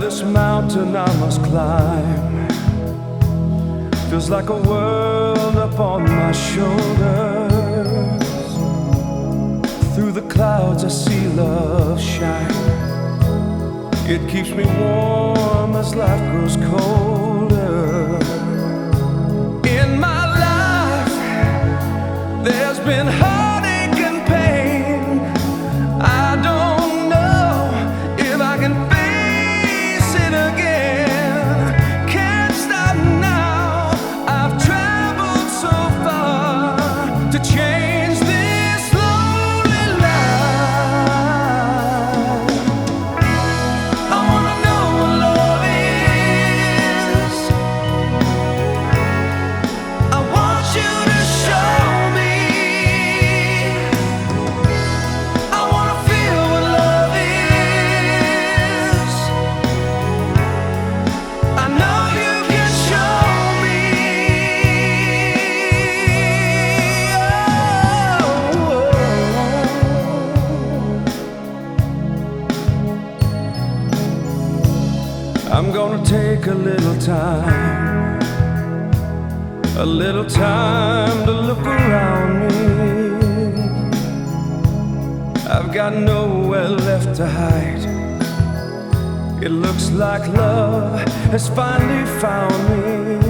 This mountain I must climb feels like a world upon my shoulders. Through the clouds I see love shine. It keeps me warm as life grows colder. Gonna take a little time, a little time to look around me. I've got nowhere left to hide. It looks like love has finally found me.